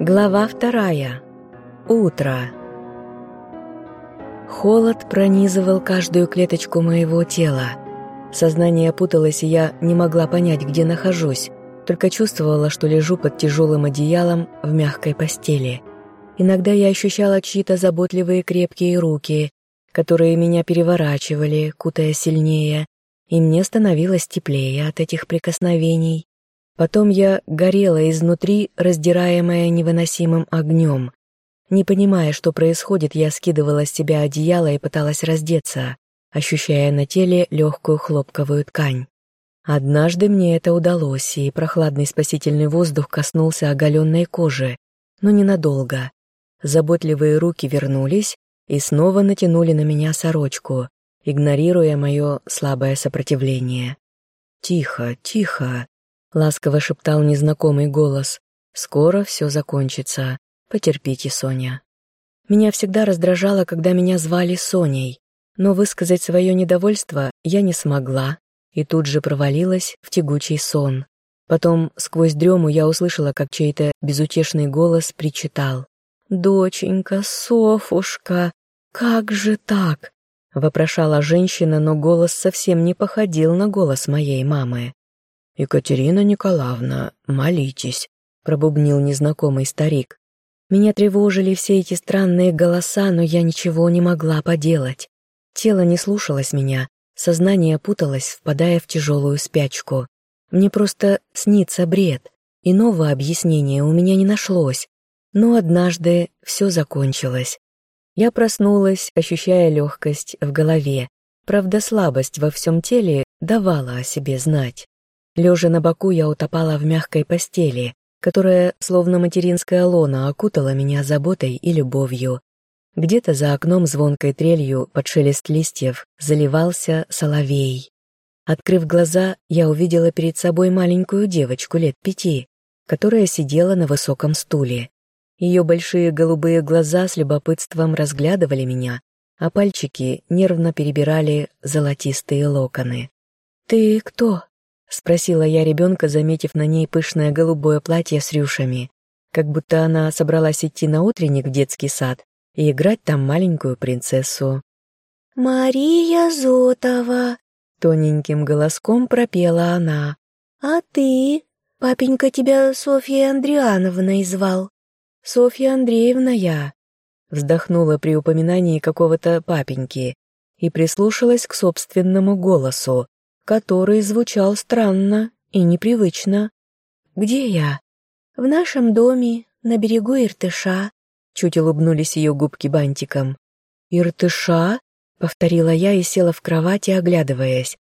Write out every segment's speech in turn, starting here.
Глава вторая. Утро. Холод пронизывал каждую клеточку моего тела. Сознание путалось, и я не могла понять, где нахожусь, только чувствовала, что лежу под тяжелым одеялом в мягкой постели. Иногда я ощущала чьи-то заботливые крепкие руки, которые меня переворачивали, кутая сильнее, и мне становилось теплее от этих прикосновений. Потом я горела изнутри, раздираемая невыносимым огнем. Не понимая, что происходит, я скидывала с себя одеяло и пыталась раздеться, ощущая на теле легкую хлопковую ткань. Однажды мне это удалось, и прохладный спасительный воздух коснулся оголенной кожи, но ненадолго. Заботливые руки вернулись и снова натянули на меня сорочку, игнорируя мое слабое сопротивление. «Тихо, тихо», — ласково шептал незнакомый голос. «Скоро все закончится. Потерпите, Соня». Меня всегда раздражало, когда меня звали Соней, но высказать свое недовольство я не смогла и тут же провалилась в тягучий сон. Потом сквозь дрему я услышала, как чей-то безутешный голос причитал. «Доченька, Софушка, как же так?» — вопрошала женщина, но голос совсем не походил на голос моей мамы. «Екатерина Николаевна, молитесь», — пробубнил незнакомый старик. Меня тревожили все эти странные голоса, но я ничего не могла поделать. Тело не слушалось меня, сознание путалось, впадая в тяжелую спячку. Мне просто снится бред. Иного объяснения у меня не нашлось. Но однажды все закончилось. Я проснулась, ощущая легкость в голове. Правда, слабость во всем теле давала о себе знать. Лежа на боку, я утопала в мягкой постели, которая, словно материнская лона, окутала меня заботой и любовью. Где-то за окном звонкой трелью под шелест листьев заливался соловей. Открыв глаза, я увидела перед собой маленькую девочку лет пяти, которая сидела на высоком стуле. Ее большие голубые глаза с любопытством разглядывали меня, а пальчики нервно перебирали золотистые локоны. «Ты кто?» — спросила я ребенка, заметив на ней пышное голубое платье с рюшами, как будто она собралась идти на утренник в детский сад и играть там маленькую принцессу. «Мария Зотова», — тоненьким голоском пропела она. «А ты? Папенька тебя Софья Андриановна звал». «Софья Андреевна я», — вздохнула при упоминании какого-то папеньки и прислушалась к собственному голосу, который звучал странно и непривычно. «Где я?» «В нашем доме, на берегу Иртыша», — чуть улыбнулись ее губки бантиком. «Иртыша?» — повторила я и села в кровати, оглядываясь.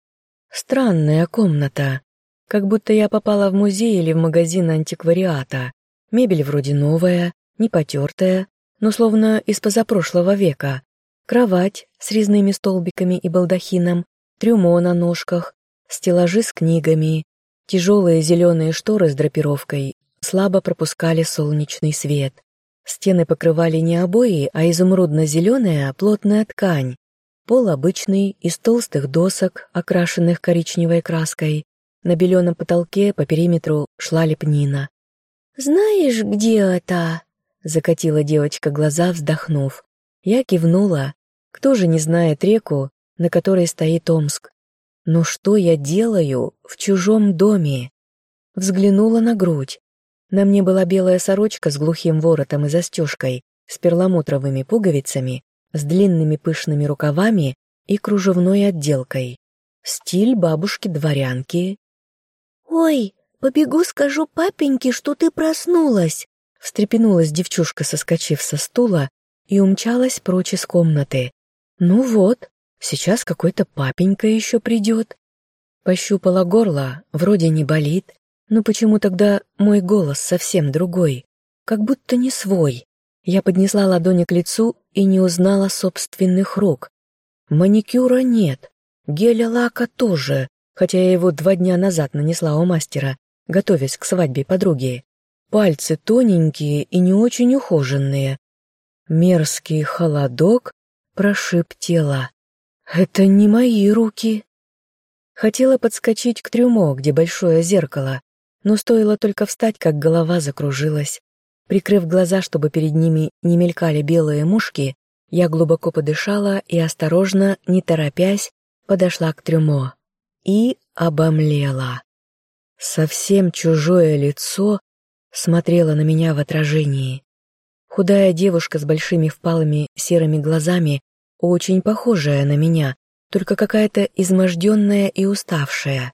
«Странная комната. Как будто я попала в музей или в магазин антиквариата. Мебель вроде новая, не потертая, но словно из позапрошлого века. Кровать с резными столбиками и балдахином, трюмо на ножках, стеллажи с книгами, тяжелые зеленые шторы с драпировкой слабо пропускали солнечный свет. Стены покрывали не обои, а изумрудно-зеленая плотная ткань. Пол обычный, из толстых досок, окрашенных коричневой краской. На беленом потолке по периметру шла лепнина. «Знаешь, где это?» — закатила девочка глаза, вздохнув. Я кивнула. Кто же не знает реку, на которой стоит Омск. Но что я делаю в чужом доме? Взглянула на грудь. На мне была белая сорочка с глухим воротом и застежкой, с перламутровыми пуговицами, с длинными пышными рукавами и кружевной отделкой. Стиль бабушки-дворянки. «Ой, побегу скажу папеньке, что ты проснулась!» Встрепенулась девчушка, соскочив со стула, и умчалась прочь из комнаты. «Ну вот, Сейчас какой-то папенька еще придет. Пощупала горло, вроде не болит, но почему тогда мой голос совсем другой, как будто не свой. Я поднесла ладони к лицу и не узнала собственных рук. Маникюра нет, геля лака тоже, хотя я его два дня назад нанесла у мастера, готовясь к свадьбе подруги. Пальцы тоненькие и не очень ухоженные. Мерзкий холодок прошиб тело. Это не мои руки. Хотела подскочить к трюмо, где большое зеркало, но стоило только встать, как голова закружилась. Прикрыв глаза, чтобы перед ними не мелькали белые мушки, я глубоко подышала и осторожно, не торопясь, подошла к трюмо. И обомлела. Совсем чужое лицо смотрело на меня в отражении. Худая девушка с большими впалыми серыми глазами, очень похожая на меня, только какая-то изможденная и уставшая.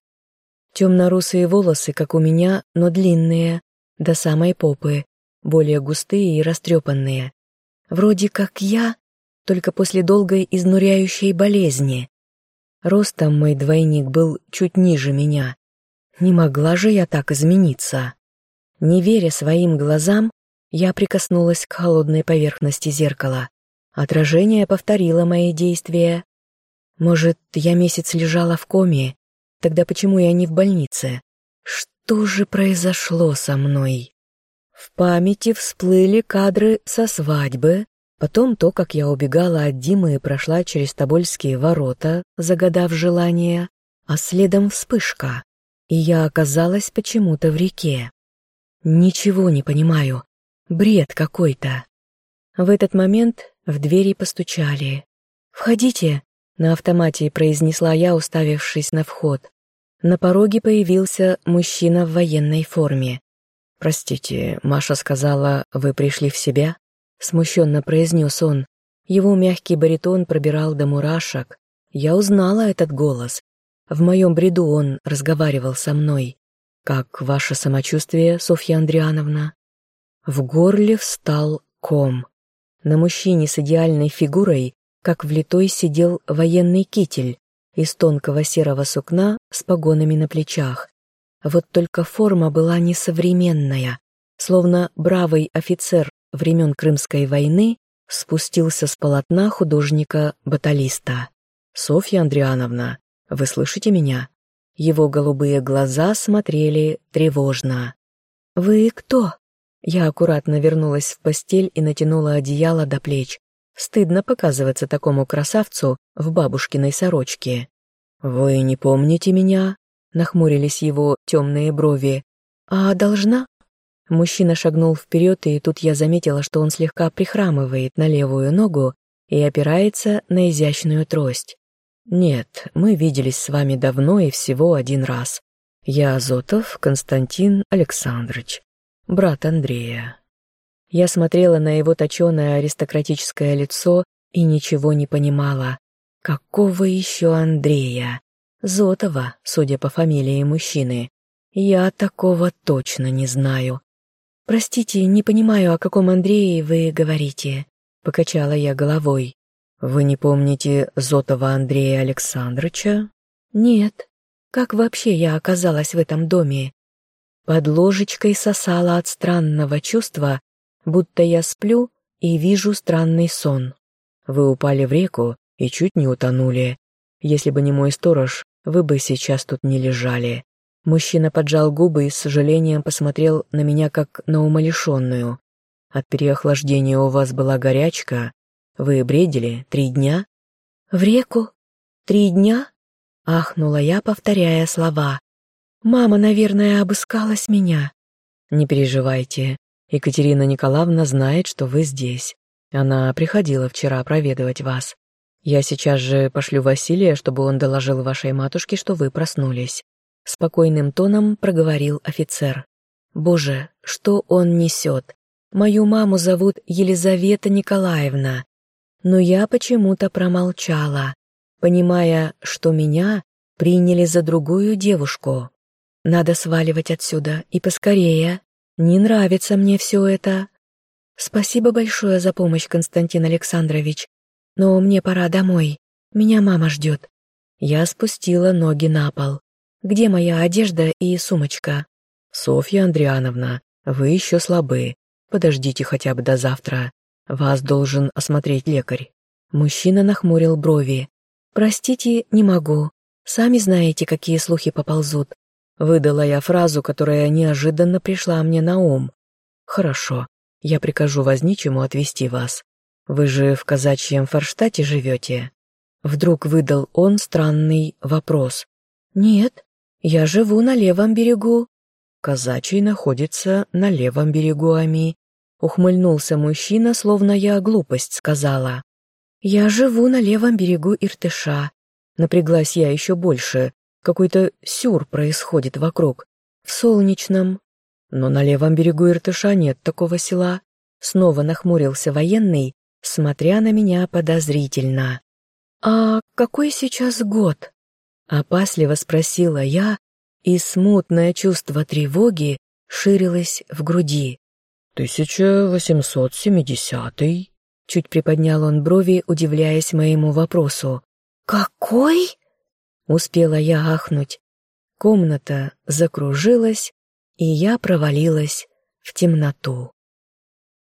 Темно-русые волосы, как у меня, но длинные, до самой попы, более густые и растрепанные. Вроде как я, только после долгой изнуряющей болезни. Ростом мой двойник был чуть ниже меня. Не могла же я так измениться. Не веря своим глазам, я прикоснулась к холодной поверхности зеркала. Отражение повторило мои действия. Может, я месяц лежала в коме? Тогда почему я не в больнице? Что же произошло со мной? В памяти всплыли кадры со свадьбы, потом то, как я убегала от Димы и прошла через Тобольские ворота, загадав желание, а следом вспышка, и я оказалась почему-то в реке. Ничего не понимаю, бред какой-то. В этот момент в двери постучали. «Входите», — на автомате произнесла я, уставившись на вход. На пороге появился мужчина в военной форме. «Простите, Маша сказала, вы пришли в себя?» Смущенно произнес он. Его мягкий баритон пробирал до мурашек. Я узнала этот голос. В моем бреду он разговаривал со мной. «Как ваше самочувствие, Софья Андриановна?» В горле встал ком. На мужчине с идеальной фигурой, как влитой, сидел военный китель из тонкого серого сукна с погонами на плечах. Вот только форма была несовременная, словно бравый офицер времен Крымской войны спустился с полотна художника-баталиста. «Софья Андриановна, вы слышите меня?» Его голубые глаза смотрели тревожно. «Вы кто?» Я аккуратно вернулась в постель и натянула одеяло до плеч. Стыдно показываться такому красавцу в бабушкиной сорочке. «Вы не помните меня?» Нахмурились его темные брови. «А должна?» Мужчина шагнул вперед, и тут я заметила, что он слегка прихрамывает на левую ногу и опирается на изящную трость. «Нет, мы виделись с вами давно и всего один раз. Я Азотов Константин Александрович, брат Андрея». Я смотрела на его точеное аристократическое лицо и ничего не понимала. Какого еще Андрея? Зотова, судя по фамилии мужчины. Я такого точно не знаю. Простите, не понимаю, о каком Андрее вы говорите. Покачала я головой. Вы не помните Зотова Андрея Александровича? Нет. Как вообще я оказалась в этом доме? Под ложечкой сосала от странного чувства, будто я сплю и вижу странный сон. Вы упали в реку и чуть не утонули. Если бы не мой сторож, вы бы сейчас тут не лежали». Мужчина поджал губы и с сожалением посмотрел на меня как на умалишенную. «От переохлаждения у вас была горячка. Вы бредили три дня?» «В реку? Три дня?» — ахнула я, повторяя слова. «Мама, наверное, обыскалась меня». «Не переживайте. Екатерина Николаевна знает, что вы здесь. Она приходила вчера проведывать вас. Я сейчас же пошлю Василия, чтобы он доложил вашей матушке, что вы проснулись. Спокойным тоном проговорил офицер. Боже, что он несет? Мою маму зовут Елизавета Николаевна. Но я почему-то промолчала, понимая, что меня приняли за другую девушку. Надо сваливать отсюда, и поскорее. Не нравится мне все это. Спасибо большое за помощь, Константин Александрович. Но мне пора домой. Меня мама ждет. Я спустила ноги на пол. Где моя одежда и сумочка? Софья Андриановна, вы еще слабы. Подождите хотя бы до завтра. Вас должен осмотреть лекарь. Мужчина нахмурил брови. Простите, не могу. Сами знаете, какие слухи поползут. Выдала я фразу, которая неожиданно пришла мне на ум. Хорошо, я прикажу возничему отвезти вас. Вы же в казачьем Форштате живете?» Вдруг выдал он странный вопрос. «Нет, я живу на левом берегу». Казачий находится на левом берегу Ами. Ухмыльнулся мужчина, словно я глупость сказала. «Я живу на левом берегу Иртыша». Напряглась я еще больше. Какой-то сюр происходит вокруг. В солнечном. Но на левом берегу Иртыша нет такого села. Снова нахмурился военный, смотря на меня подозрительно. «А какой сейчас год?» Опасливо спросила я, и смутное чувство тревоги ширилось в груди. «Тысяча восемьсот семидесятый?» Чуть приподнял он брови, удивляясь моему вопросу. «Какой?» Успела я ахнуть. Комната закружилась, и я провалилась в темноту.